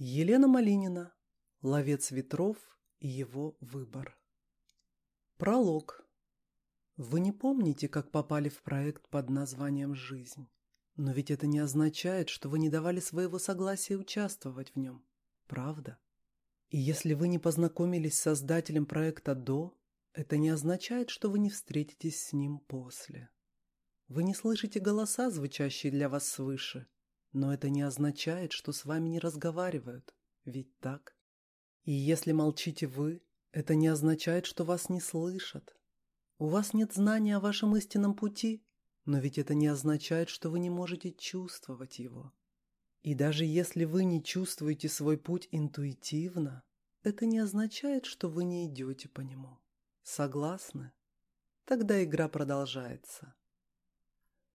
Елена Малинина. Ловец ветров и его выбор. Пролог. Вы не помните, как попали в проект под названием «Жизнь». Но ведь это не означает, что вы не давали своего согласия участвовать в нем. Правда? И если вы не познакомились с создателем проекта до, это не означает, что вы не встретитесь с ним после. Вы не слышите голоса, звучащие для вас свыше, но это не означает, что с вами не разговаривают, ведь так? И если молчите вы, это не означает, что вас не слышат. У вас нет знания о вашем истинном пути, но ведь это не означает, что вы не можете чувствовать его. И даже если вы не чувствуете свой путь интуитивно, это не означает, что вы не идете по нему. Согласны? Тогда игра продолжается.